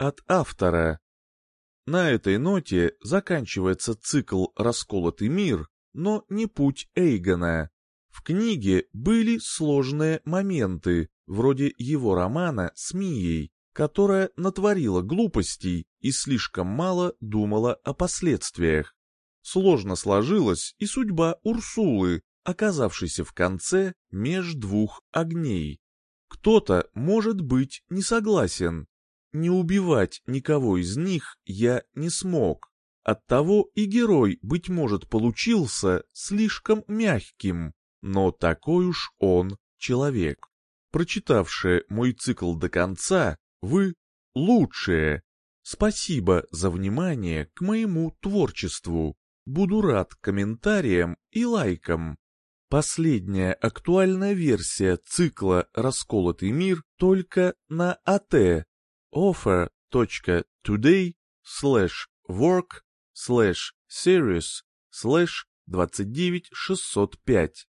от автора. На этой ноте заканчивается цикл «Расколотый мир», но не путь Эйгона. В книге были сложные моменты, вроде его романа с Мией, которая натворила глупостей и слишком мало думала о последствиях. Сложно сложилась и судьба Урсулы, оказавшейся в конце меж двух огней. Кто-то, может быть, не согласен. Не убивать никого из них я не смог. Оттого и герой, быть может, получился слишком мягким, но такой уж он человек. Прочитавшие мой цикл до конца, вы лучшие. Спасибо за внимание к моему творчеству. Буду рад комментариям и лайкам. Последняя актуальная версия цикла «Расколотый мир» только на АТ offer.today slash work slash series slash 29605